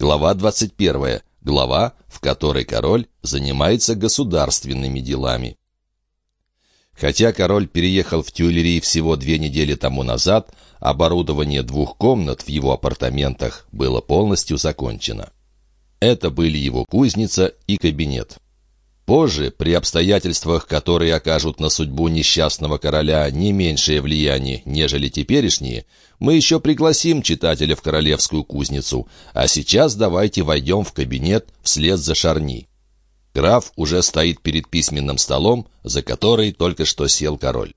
Глава 21. Глава, в которой король занимается государственными делами. Хотя король переехал в Тюильри всего две недели тому назад, оборудование двух комнат в его апартаментах было полностью закончено. Это были его кузница и кабинет. Позже, при обстоятельствах, которые окажут на судьбу несчастного короля не меньшее влияние, нежели теперешние, мы еще пригласим читателя в королевскую кузницу, а сейчас давайте войдем в кабинет вслед за Шарни. Граф уже стоит перед письменным столом, за который только что сел король.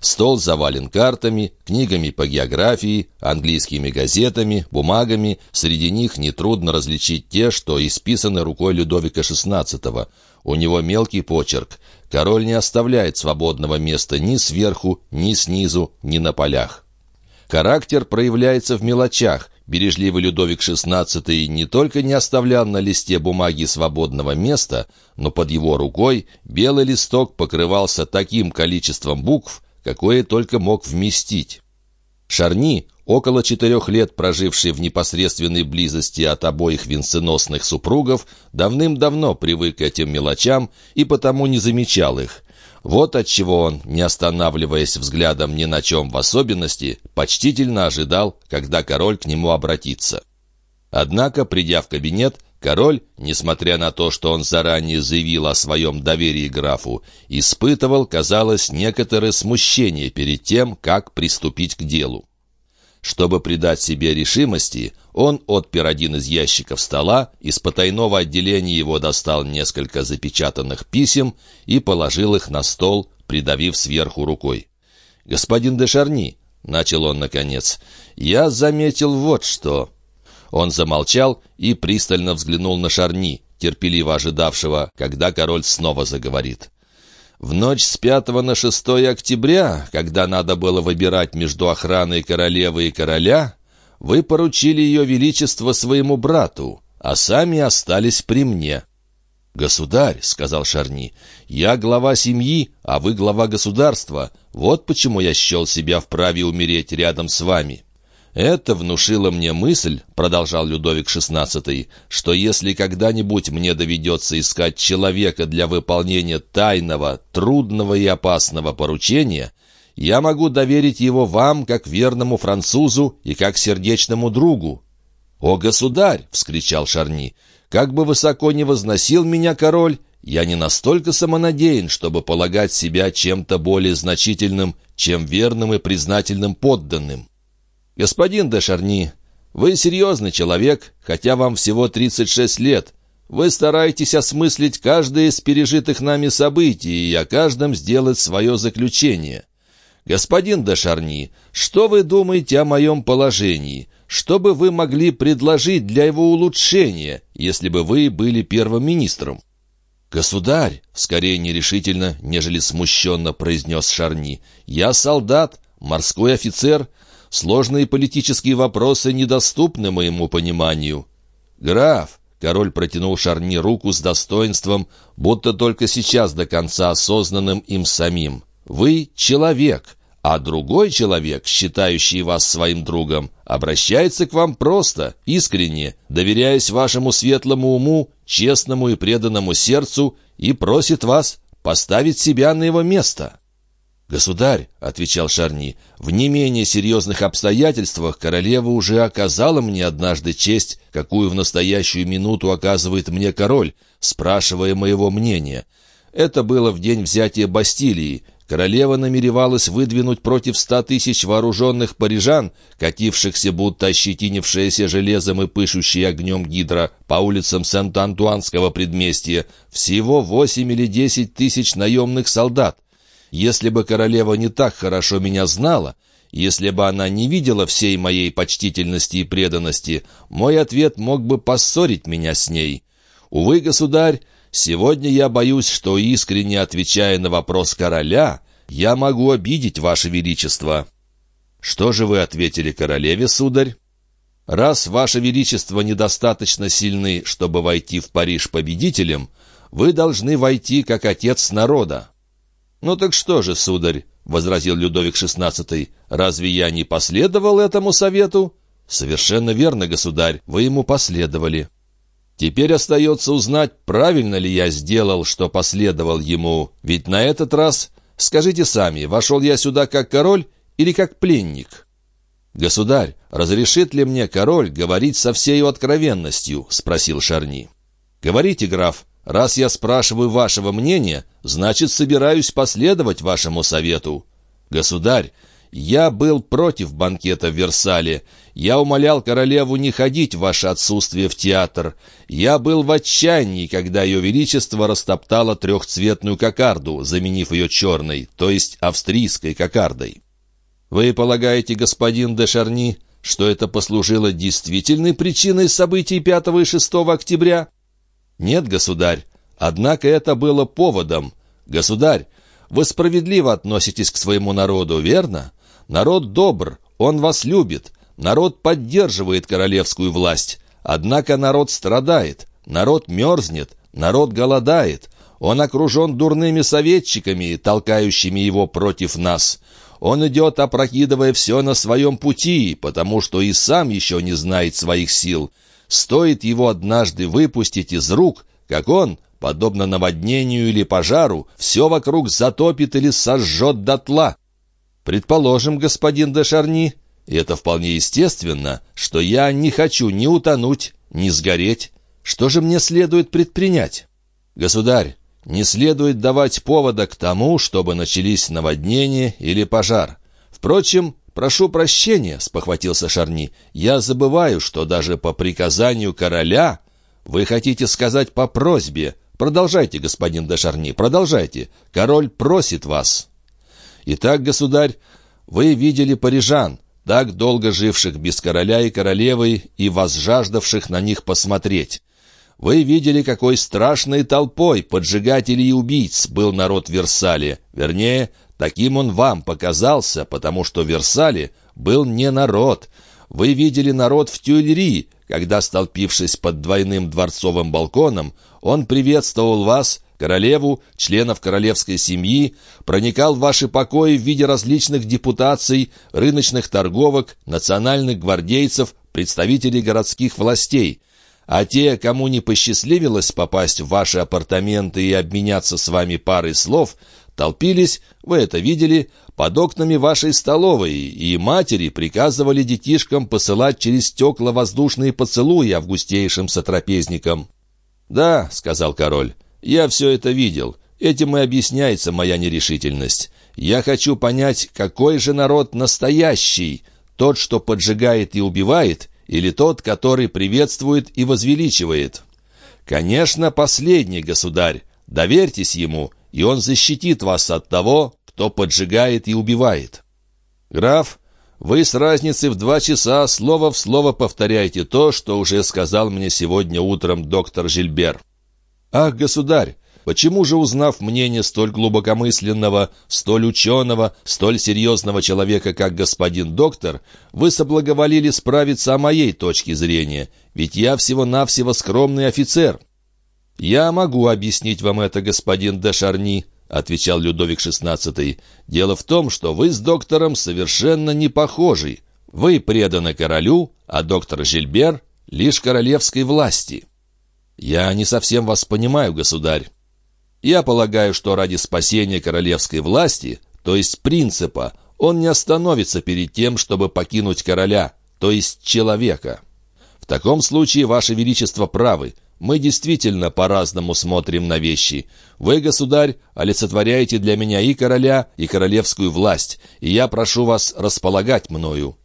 Стол завален картами, книгами по географии, английскими газетами, бумагами. Среди них нетрудно различить те, что исписаны рукой Людовика XVI. У него мелкий почерк. Король не оставляет свободного места ни сверху, ни снизу, ни на полях. Характер проявляется в мелочах. Бережливый Людовик XVI не только не оставлял на листе бумаги свободного места, но под его рукой белый листок покрывался таким количеством букв, какое только мог вместить. Шарни, около четырех лет проживший в непосредственной близости от обоих венценосных супругов, давным-давно привык к этим мелочам и потому не замечал их. Вот отчего он, не останавливаясь взглядом ни на чем в особенности, почтительно ожидал, когда король к нему обратится. Однако, придя в кабинет, Король, несмотря на то, что он заранее заявил о своем доверии графу, испытывал, казалось, некоторое смущение перед тем, как приступить к делу. Чтобы придать себе решимости, он отпер один из ящиков стола, из потайного отделения его достал несколько запечатанных писем и положил их на стол, придавив сверху рукой. «Господин де Шарни», — начал он наконец, — «я заметил вот что». Он замолчал и пристально взглянул на Шарни, терпеливо ожидавшего, когда король снова заговорит. В ночь с 5 на 6 октября, когда надо было выбирать между охраной королевы и короля, вы поручили ее величество своему брату, а сами остались при мне. «Государь», — сказал Шарни, — «я глава семьи, а вы глава государства. Вот почему я счел себя вправе умереть рядом с вами». «Это внушило мне мысль, — продолжал Людовик XVI, — что если когда-нибудь мне доведется искать человека для выполнения тайного, трудного и опасного поручения, я могу доверить его вам как верному французу и как сердечному другу». «О, государь!» — вскричал Шарни. «Как бы высоко не возносил меня король, я не настолько самонадеян, чтобы полагать себя чем-то более значительным, чем верным и признательным подданным. «Господин де Шарни, вы серьезный человек, хотя вам всего 36 лет. Вы стараетесь осмыслить каждое из пережитых нами событий и о каждом сделать свое заключение. Господин де Шарни, что вы думаете о моем положении? Что бы вы могли предложить для его улучшения, если бы вы были первым министром?» «Государь!» — скорее нерешительно, нежели смущенно произнес Шарни. «Я солдат, морской офицер, Сложные политические вопросы недоступны моему пониманию. Граф, король протянул Шарни руку с достоинством, будто только сейчас до конца осознанным им самим. Вы человек, а другой человек, считающий вас своим другом, обращается к вам просто, искренне, доверяясь вашему светлому уму, честному и преданному сердцу, и просит вас поставить себя на его место. «Государь», — отвечал Шарни, — «в не менее серьезных обстоятельствах королева уже оказала мне однажды честь, какую в настоящую минуту оказывает мне король, спрашивая моего мнения. Это было в день взятия Бастилии. Королева намеревалась выдвинуть против ста тысяч вооруженных парижан, катившихся будто ощетинившееся железом и пышущие огнем гидра по улицам Сент-Антуанского предместья, всего восемь или десять тысяч наемных солдат. Если бы королева не так хорошо меня знала, если бы она не видела всей моей почтительности и преданности, мой ответ мог бы поссорить меня с ней. Увы, государь, сегодня я боюсь, что, искренне отвечая на вопрос короля, я могу обидеть ваше величество». «Что же вы ответили королеве, сударь?» «Раз ваше величество недостаточно сильны, чтобы войти в Париж победителем, вы должны войти как отец народа. «Ну так что же, сударь?» — возразил Людовик XVI. «Разве я не последовал этому совету?» «Совершенно верно, государь, вы ему последовали». Теперь остается узнать, правильно ли я сделал, что последовал ему. Ведь на этот раз, скажите сами, вошел я сюда как король или как пленник?» «Государь, разрешит ли мне король говорить со всей откровенностью?» — спросил Шарни. «Говорите, граф, раз я спрашиваю вашего мнения, значит, собираюсь последовать вашему совету. Государь, я был против банкета в Версале. Я умолял королеву не ходить в ваше отсутствие в театр. Я был в отчаянии, когда ее величество растоптало трехцветную кокарду, заменив ее черной, то есть австрийской кокардой. Вы полагаете, господин де Шарни, что это послужило действительной причиной событий 5 и 6 октября? Нет, государь. Однако это было поводом. Государь, вы справедливо относитесь к своему народу, верно? Народ добр, он вас любит, народ поддерживает королевскую власть. Однако народ страдает, народ мерзнет, народ голодает. Он окружен дурными советчиками, толкающими его против нас. Он идет, опрокидывая все на своем пути, потому что и сам еще не знает своих сил. Стоит его однажды выпустить из рук, как он, подобно наводнению или пожару, все вокруг затопит или сожжет дотла. Предположим, господин де Шарни, и это вполне естественно, что я не хочу ни утонуть, ни сгореть. Что же мне следует предпринять? Государь, не следует давать повода к тому, чтобы начались наводнения или пожар. Впрочем, прошу прощения, — спохватился Шарни, — я забываю, что даже по приказанию короля... Вы хотите сказать по просьбе. Продолжайте, господин де Шарни, продолжайте. Король просит вас. Итак, государь, вы видели парижан, так долго живших без короля и королевы и возжаждавших на них посмотреть. Вы видели, какой страшной толпой поджигателей и убийц был народ Версале. Вернее, таким он вам показался, потому что в Версале был не народ. Вы видели народ в Тюильри, когда, столпившись под двойным дворцовым балконом, он приветствовал вас, королеву, членов королевской семьи, проникал в ваши покои в виде различных депутаций, рыночных торговок, национальных гвардейцев, представителей городских властей. А те, кому не посчастливилось попасть в ваши апартаменты и обменяться с вами парой слов, толпились, вы это видели, под окнами вашей столовой, и матери приказывали детишкам посылать через стекла воздушные поцелуи августейшим сотрапезникам. «Да», — сказал король, я все это видел. Этим и объясняется моя нерешительность. Я хочу понять, какой же народ настоящий, тот, что поджигает и убивает, или тот, который приветствует и возвеличивает. Конечно, последний государь. Доверьтесь ему, и он защитит вас от того, кто поджигает и убивает. Граф, вы с разницей в два часа слово в слово повторяете то, что уже сказал мне сегодня утром доктор Жильбер. «Ах, государь, почему же, узнав мнение столь глубокомысленного, столь ученого, столь серьезного человека, как господин доктор, вы соблаговолили справиться о моей точке зрения? Ведь я всего-навсего скромный офицер». «Я могу объяснить вам это, господин де Шарни», — отвечал Людовик XVI. «Дело в том, что вы с доктором совершенно не похожи. Вы преданы королю, а доктор Жильбер — лишь королевской власти». «Я не совсем вас понимаю, государь. Я полагаю, что ради спасения королевской власти, то есть принципа, он не остановится перед тем, чтобы покинуть короля, то есть человека. В таком случае, Ваше Величество, правы. Мы действительно по-разному смотрим на вещи. Вы, государь, олицетворяете для меня и короля, и королевскую власть, и я прошу вас располагать мною.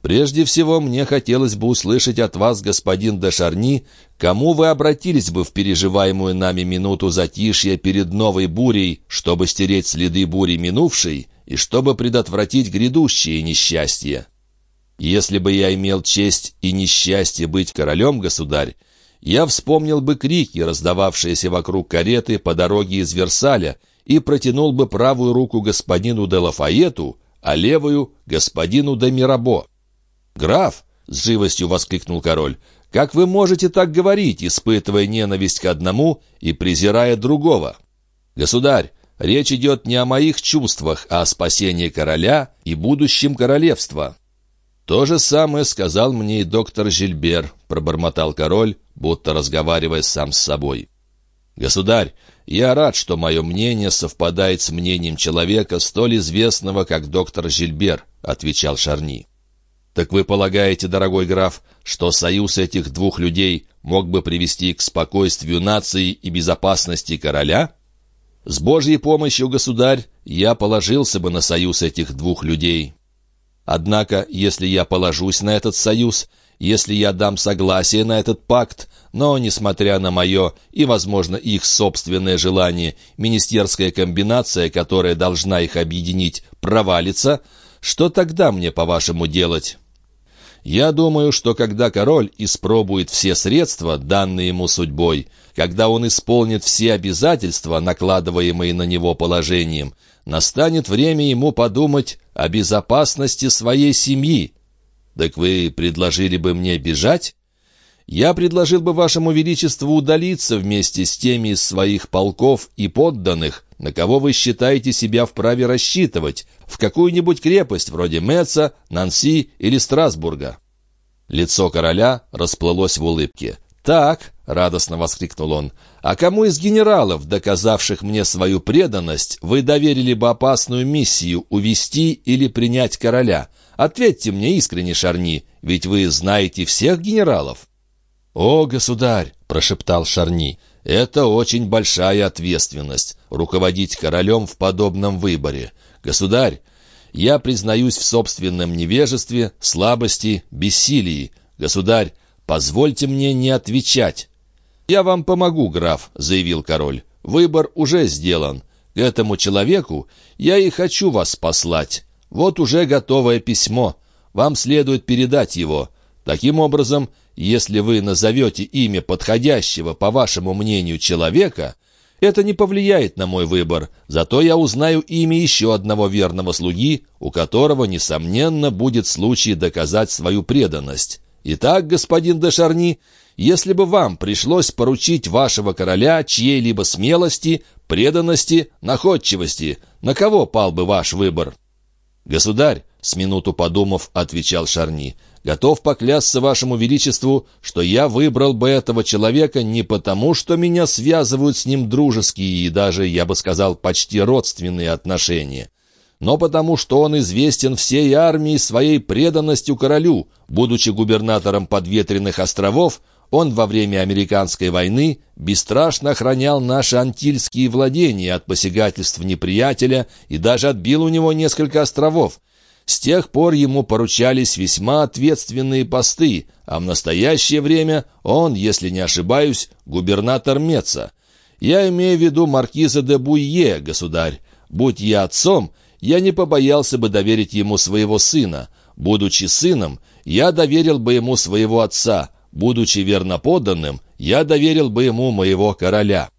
Прежде всего, мне хотелось бы услышать от вас, господин де Шарни, кому вы обратились бы в переживаемую нами минуту затишья перед новой бурей, чтобы стереть следы бури минувшей и чтобы предотвратить грядущие несчастья. Если бы я имел честь и несчастье быть королем, государь, я вспомнил бы крики, раздававшиеся вокруг кареты по дороге из Версаля, и протянул бы правую руку господину де Лафаету, а левую — господину де Мирабо. «Граф!» — с живостью воскликнул король. «Как вы можете так говорить, испытывая ненависть к одному и презирая другого?» «Государь, речь идет не о моих чувствах, а о спасении короля и будущем королевства». «То же самое сказал мне и доктор Жильбер», — пробормотал король, будто разговаривая сам с собой. «Государь, я рад, что мое мнение совпадает с мнением человека, столь известного, как доктор Жильбер», — отвечал Шарни. «Так вы полагаете, дорогой граф, что союз этих двух людей мог бы привести к спокойствию нации и безопасности короля?» «С Божьей помощью, государь, я положился бы на союз этих двух людей. Однако, если я положусь на этот союз, если я дам согласие на этот пакт, но, несмотря на мое и, возможно, их собственное желание, министерская комбинация, которая должна их объединить, провалится, что тогда мне, по-вашему, делать? Я думаю, что когда король испробует все средства, данные ему судьбой, когда он исполнит все обязательства, накладываемые на него положением, настанет время ему подумать о безопасности своей семьи, «Так вы предложили бы мне бежать?» «Я предложил бы вашему величеству удалиться вместе с теми из своих полков и подданных, на кого вы считаете себя вправе рассчитывать, в какую-нибудь крепость вроде Меца, Нанси или Страсбурга». Лицо короля расплылось в улыбке. «Так», — радостно воскликнул он, — «а кому из генералов, доказавших мне свою преданность, вы доверили бы опасную миссию увести или принять короля? Ответьте мне искренне, Шарни, ведь вы знаете всех генералов». «О, государь!» — прошептал Шарни. «Это очень большая ответственность — руководить королем в подобном выборе. Государь, я признаюсь в собственном невежестве, слабости, бессилии. Государь, позвольте мне не отвечать». «Я вам помогу, граф», — заявил король. «Выбор уже сделан. К этому человеку я и хочу вас послать. Вот уже готовое письмо. Вам следует передать его. Таким образом, если вы назовете имя подходящего, по вашему мнению, человека, это не повлияет на мой выбор, зато я узнаю имя еще одного верного слуги, у которого, несомненно, будет случай доказать свою преданность. Итак, господин де Шарни, если бы вам пришлось поручить вашего короля чьей-либо смелости, преданности, находчивости, на кого пал бы ваш выбор?» «Государь», — с минуту подумав, отвечал Шарни, «готов поклясться вашему величеству, что я выбрал бы этого человека не потому, что меня связывают с ним дружеские и даже, я бы сказал, почти родственные отношения, но потому что он известен всей армии своей преданностью королю. Будучи губернатором подветренных островов, он во время американской войны бесстрашно охранял наши антильские владения от посягательств неприятеля и даже отбил у него несколько островов. С тех пор ему поручались весьма ответственные посты, а в настоящее время он, если не ошибаюсь, губернатор Меца. Я имею в виду маркиза де Буйе, государь. Будь я отцом, я не побоялся бы доверить ему своего сына. Будучи сыном, я доверил бы ему своего отца, Будучи верноподданным, я доверил бы ему моего короля».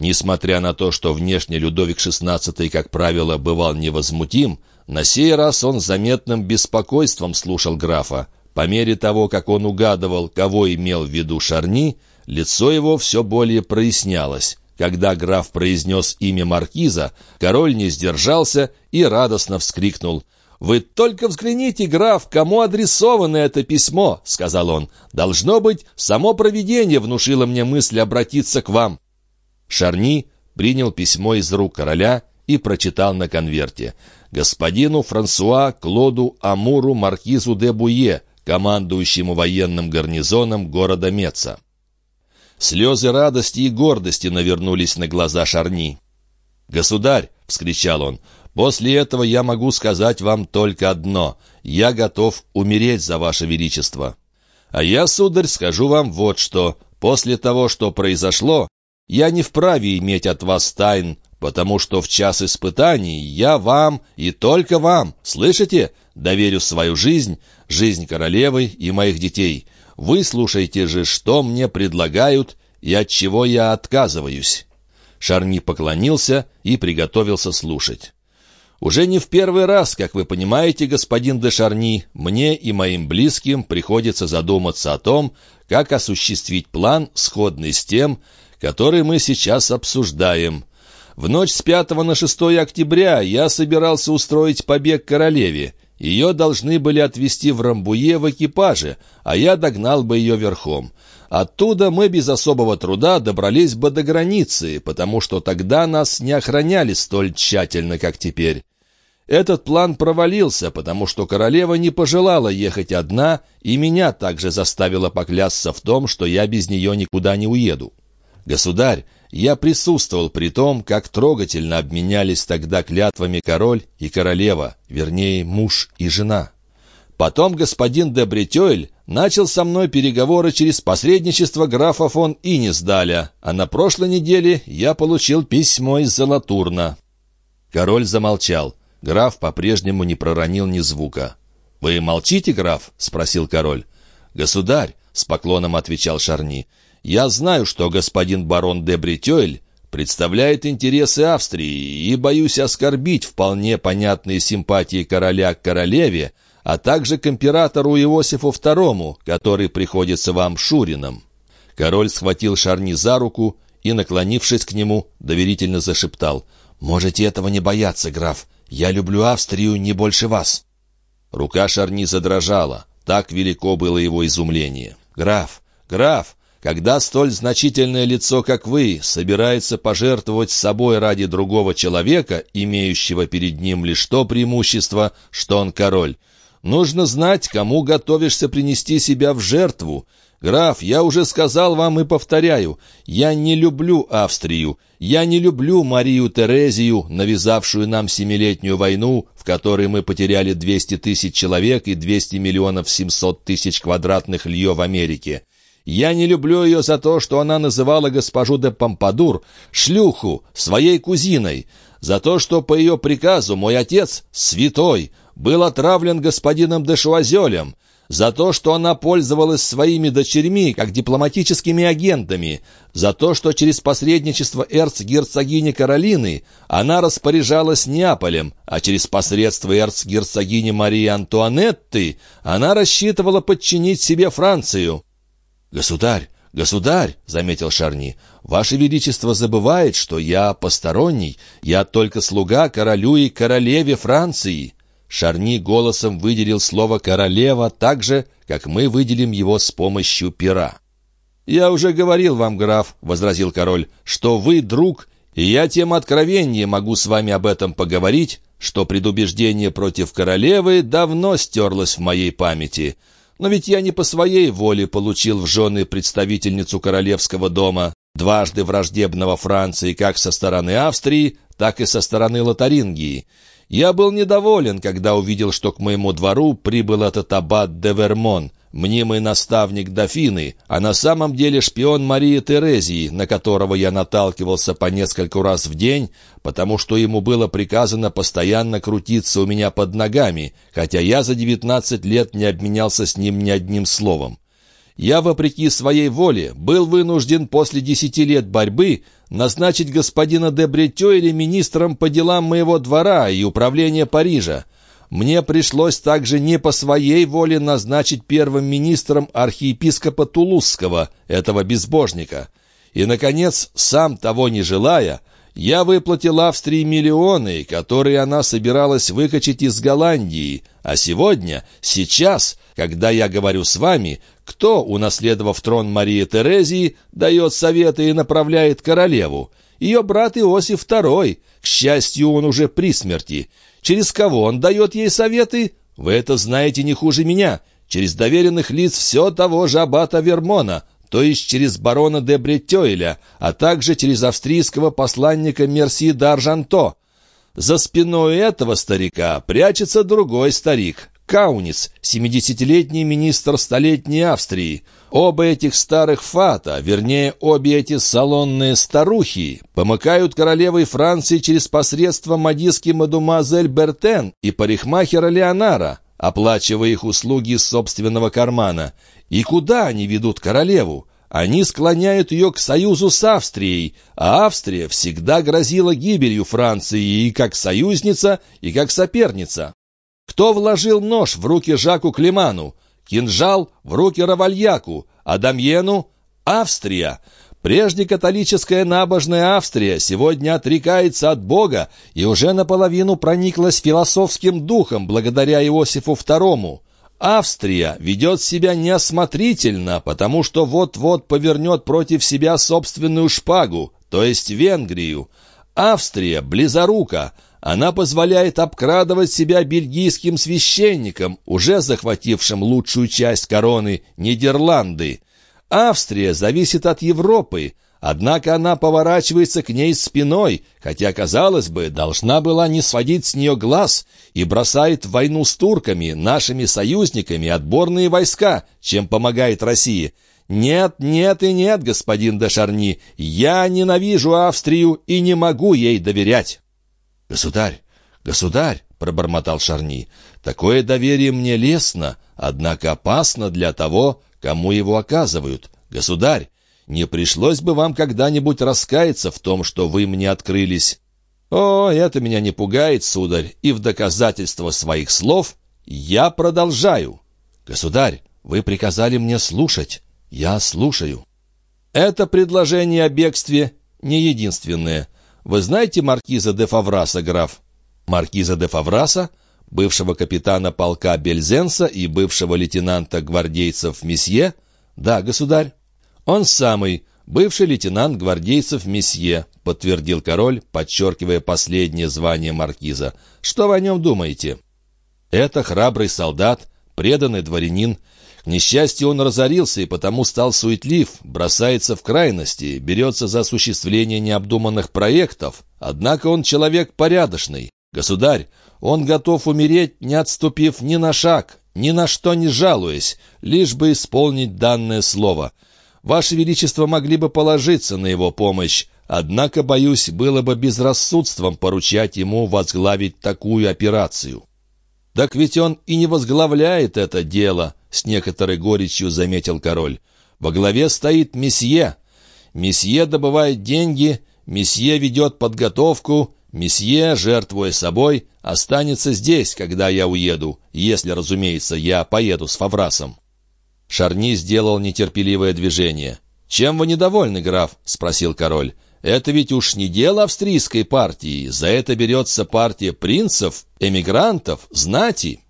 Несмотря на то, что внешне Людовик XVI, как правило, бывал невозмутим, на сей раз он заметным беспокойством слушал графа. По мере того, как он угадывал, кого имел в виду Шарни, лицо его все более прояснялось. Когда граф произнес имя маркиза, король не сдержался и радостно вскрикнул — «Вы только взгляните, граф, кому адресовано это письмо», — сказал он. «Должно быть, само провидение внушило мне мысль обратиться к вам». Шарни принял письмо из рук короля и прочитал на конверте. «Господину Франсуа Клоду Амуру Маркизу де Буе, командующему военным гарнизоном города Меца». Слезы радости и гордости навернулись на глаза Шарни. «Государь!» — вскричал он. После этого я могу сказать вам только одно. Я готов умереть за ваше величество. А я, сударь, скажу вам вот что. После того, что произошло, я не вправе иметь от вас тайн, потому что в час испытаний я вам и только вам, слышите, доверю свою жизнь, жизнь королевы и моих детей. Вы слушайте же, что мне предлагают и от чего я отказываюсь». Шарни поклонился и приготовился слушать. Уже не в первый раз, как вы понимаете, господин де Шарни, мне и моим близким приходится задуматься о том, как осуществить план, сходный с тем, который мы сейчас обсуждаем. В ночь с 5 на 6 октября я собирался устроить побег королеве. Ее должны были отвезти в Рамбуе в экипаже, а я догнал бы ее верхом. Оттуда мы без особого труда добрались бы до границы, потому что тогда нас не охраняли столь тщательно, как теперь. Этот план провалился, потому что королева не пожелала ехать одна, и меня также заставила поклясться в том, что я без нее никуда не уеду. Государь, я присутствовал при том, как трогательно обменялись тогда клятвами король и королева, вернее, муж и жена. Потом господин де Бретёль начал со мной переговоры через посредничество графа фон Инисдаля, а на прошлой неделе я получил письмо из Золотурна». Король замолчал. Граф по-прежнему не проронил ни звука. «Вы молчите, граф?» — спросил король. «Государь», — с поклоном отвечал Шарни, — я знаю, что господин барон де Бретёль представляет интересы Австрии и боюсь оскорбить вполне понятные симпатии короля к королеве, а также к императору Иосифу II, который приходится вам Шурином». Король схватил Шарни за руку и, наклонившись к нему, доверительно зашептал «Можете этого не бояться, граф. Я люблю Австрию не больше вас». Рука Шарни задрожала. Так велико было его изумление. «Граф! Граф! Когда столь значительное лицо, как вы, собирается пожертвовать собой ради другого человека, имеющего перед ним лишь то преимущество, что он король, нужно знать, кому готовишься принести себя в жертву. Граф, я уже сказал вам и повторяю, я не люблю Австрию, я не люблю Марию Терезию, навязавшую нам семилетнюю войну, в которой мы потеряли 200 тысяч человек и 200 миллионов 700 тысяч квадратных лье в Америке. Я не люблю ее за то, что она называла госпожу де Помпадур шлюху, своей кузиной, за то, что по ее приказу мой отец, святой, был отравлен господином де Шуазелем, за то, что она пользовалась своими дочерьми как дипломатическими агентами, за то, что через посредничество эрцгерцогини Каролины она распоряжалась Неаполем, а через посредство эрцгерцогини Марии Антуанетты она рассчитывала подчинить себе Францию. «Государь, государь!» — заметил Шарни. «Ваше Величество забывает, что я посторонний, я только слуга королю и королеве Франции». Шарни голосом выделил слово «королева» так же, как мы выделим его с помощью пера. «Я уже говорил вам, граф», — возразил король, — «что вы друг, и я тем откровеннее могу с вами об этом поговорить, что предубеждение против королевы давно стерлось в моей памяти. Но ведь я не по своей воле получил в жены представительницу королевского дома, дважды враждебного Франции как со стороны Австрии, так и со стороны Лотарингии. Я был недоволен, когда увидел, что к моему двору прибыл этот аббат де Вермон, мнимый наставник дофины, а на самом деле шпион Марии Терезии, на которого я наталкивался по нескольку раз в день, потому что ему было приказано постоянно крутиться у меня под ногами, хотя я за девятнадцать лет не обменялся с ним ни одним словом. Я, вопреки своей воле, был вынужден после десяти лет борьбы назначить господина де Бретё или министром по делам моего двора и управления Парижа. Мне пришлось также не по своей воле назначить первым министром архиепископа Тулузского, этого безбожника. И, наконец, сам того не желая, я выплатил Австрии миллионы, которые она собиралась выкачать из Голландии. А сегодня, сейчас, когда я говорю с вами, кто, унаследовав трон Марии Терезии, дает советы и направляет королеву? Ее брат Иосиф II. К счастью, он уже при смерти. Через кого он дает ей советы? Вы это знаете не хуже меня. Через доверенных лиц все того же аббата Вермона, то есть через барона де Бретёйля, а также через австрийского посланника Мерси d'Аржанто. За спиной этого старика прячется другой старик, Каунис, семидесятилетний министр столетней Австрии. Оба этих старых фата, вернее, обе эти салонные старухи, помыкают королевой Франции через посредство модистки мадемуазель Бертен и парикмахера Леонара, оплачивая их услуги из собственного кармана. И куда они ведут королеву? Они склоняют ее к союзу с Австрией, а Австрия всегда грозила гибелью Франции и как союзница, и как соперница. Кто вложил нож в руки Жаку Климану? Кинжал в руки Равальяку, а Дамьену — Австрия. Прежде католическая набожная Австрия сегодня отрекается от Бога и уже наполовину прониклась философским духом благодаря Иосифу II. Австрия ведет себя неосмотрительно, потому что вот-вот повернет против себя собственную шпагу, то есть Венгрию. Австрия близорука. Она позволяет обкрадывать себя бельгийским священникам, уже захватившим лучшую часть короны Нидерланды. Австрия зависит от Европы, однако она поворачивается к ней спиной, хотя, казалось бы, должна была не сводить с нее глаз и бросает в войну с турками, нашими союзниками, отборные войска, чем помогает России. Нет, нет и нет, господин де Шарни, я ненавижу Австрию и не могу ей доверять. Государь, государь, — пробормотал Шарни, — такое доверие мне лестно, однако опасно для того, кому его оказывают. Государь, не пришлось бы вам когда-нибудь раскаяться в том, что вы мне открылись?» «О, это меня не пугает, сударь, и в доказательство своих слов я продолжаю». «Государь, вы приказали мне слушать. Я слушаю». «Это предложение о бегстве не единственное. Вы знаете маркиза де Фавраса, граф?» «Маркиза де Фавраса?» бывшего капитана полка Бельзенса и бывшего лейтенанта гвардейцев Месье? Да, государь. Он самый, бывший лейтенант гвардейцев Месье, подтвердил король, подчеркивая последнее звание маркиза. Что вы о нем думаете? Это храбрый солдат, преданный дворянин. Несчастью, он разорился и потому стал суетлив, бросается в крайности, берется за осуществление необдуманных проектов. Однако он человек порядочный. Государь, он готов умереть, не отступив ни на шаг, ни на что не жалуясь, лишь бы исполнить данное слово. Ваше Величество могли бы положиться на его помощь, однако, боюсь, было бы безрассудством поручать ему возглавить такую операцию. «Так ведь он и не возглавляет это дело», — с некоторой горечью заметил король. «Во главе стоит месье. Месье добывает деньги, месье ведет подготовку, Месье, жертвуя собой, останется здесь, когда я уеду, если, разумеется, я поеду с Фаврасом». Шарни сделал нетерпеливое движение. «Чем вы недовольны, граф?» — спросил король. «Это ведь уж не дело австрийской партии. За это берется партия принцев, эмигрантов, знати».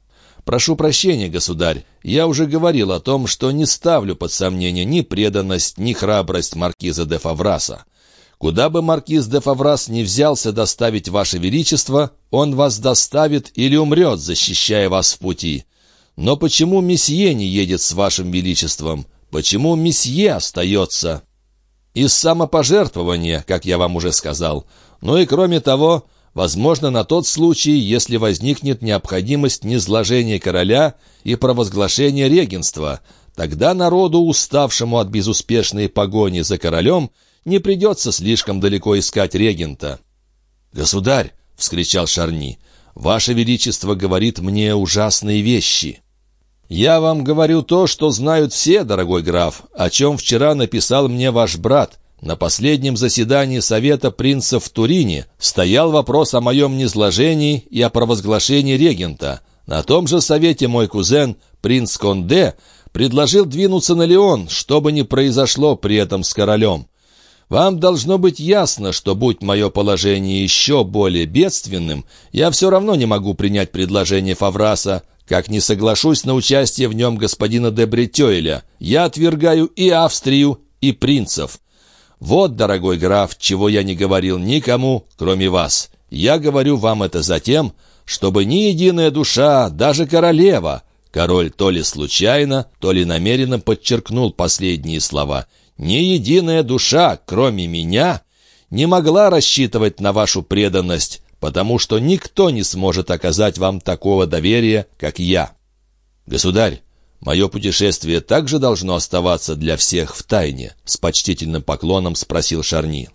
«Прошу прощения, государь. Я уже говорил о том, что не ставлю под сомнение ни преданность, ни храбрость маркиза де Фавраса. Куда бы маркиз де Фаврас не взялся доставить ваше величество, он вас доставит или умрет, защищая вас в пути. Но почему месье не едет с вашим величеством? Почему месье остается? Из самопожертвования, как я вам уже сказал. Ну и кроме того, возможно, на тот случай, если возникнет необходимость низложения короля и провозглашения регенства, тогда народу, уставшему от безуспешной погони за королем, не придется слишком далеко искать регента». «Государь!» — вскричал Шарни. «Ваше Величество говорит мне ужасные вещи». «Я вам говорю то, что знают все, дорогой граф, о чем вчера написал мне ваш брат. На последнем заседании Совета принцев в Турине стоял вопрос о моем низложении и о провозглашении регента. На том же совете мой кузен, принц Конде, предложил двинуться на Леон, что бы ни произошло при этом с королем. Вам должно быть ясно, что, будь мое положение еще более бедственным, я все равно не могу принять предложение Фавраса, как не соглашусь на участие в нем господина де Бретёйля. Я отвергаю и Австрию, и принцев. Вот, дорогой граф, чего я не говорил никому, кроме вас. Я говорю вам это за тем, чтобы ни единая душа, даже королева, король то ли случайно, то ли намеренно подчеркнул последние слова, ни единая душа, кроме меня, не могла рассчитывать на вашу преданность, потому что никто не сможет оказать вам такого доверия, как я. Государь, мое путешествие также должно оставаться для всех в тайне, с почтительным поклоном спросил Шарни.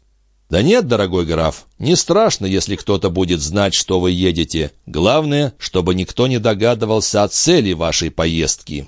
«Да нет, дорогой граф, не страшно, если кто-то будет знать, что вы едете. Главное, чтобы никто не догадывался о цели вашей поездки».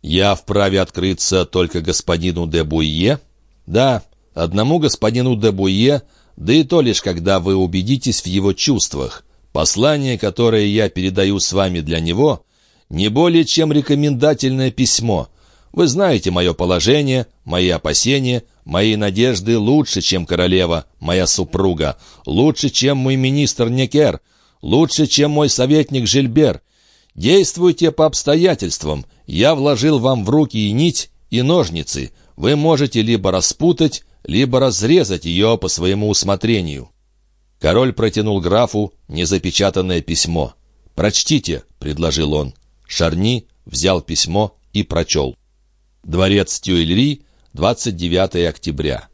«Я вправе открыться только господину де Буйе?» «Да, одному господину де Буйе, да и то лишь, когда вы убедитесь в его чувствах. Послание, которое я передаю с вами для него, не более чем рекомендательное письмо. Вы знаете мое положение, мои опасения, мои надежды лучше, чем королева, моя супруга, лучше, чем мой министр Некер, лучше, чем мой советник Жильбер. Действуйте по обстоятельствам. Я вложил вам в руки и нить, и ножницы. Вы можете либо распутать, либо разрезать ее по своему усмотрению». Король протянул графу незапечатанное письмо. «Прочтите», — предложил он. Шарни взял письмо и прочел. Дворец Тюильри, 29 октября.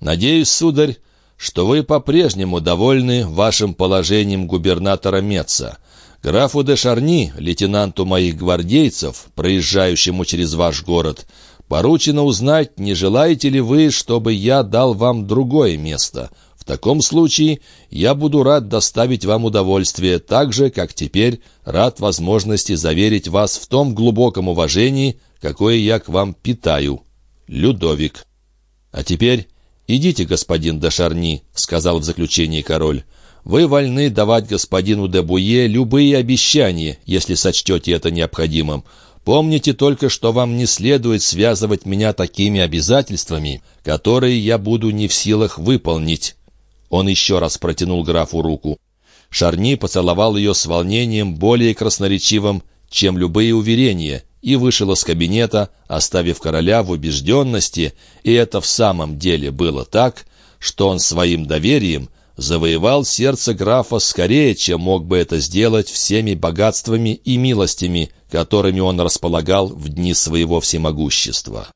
«Надеюсь, сударь, что вы по-прежнему довольны вашим положением губернатора Меца. Графу де Шарни, лейтенанту моих гвардейцев, проезжающему через ваш город, поручено узнать, не желаете ли вы, чтобы я дал вам другое место. В таком случае я буду рад доставить вам удовольствие, так же, как теперь рад возможности заверить вас в том глубоком уважении, какое я к вам питаю. Людовик. А теперь идите, господин де Шарни, сказал в заключении король. Вы вольны давать господину де Буе любые обещания, если сочтете это необходимым. Помните только, что вам не следует связывать меня такими обязательствами, которые я буду не в силах выполнить». Он еще раз протянул графу руку. Шарни поцеловал ее с волнением более красноречивым, чем любые уверения, и вышел из кабинета, оставив короля в убежденности, и это в самом деле было так, что он своим доверием завоевал сердце графа скорее, чем мог бы это сделать всеми богатствами и милостями, которыми он располагал в дни своего всемогущества.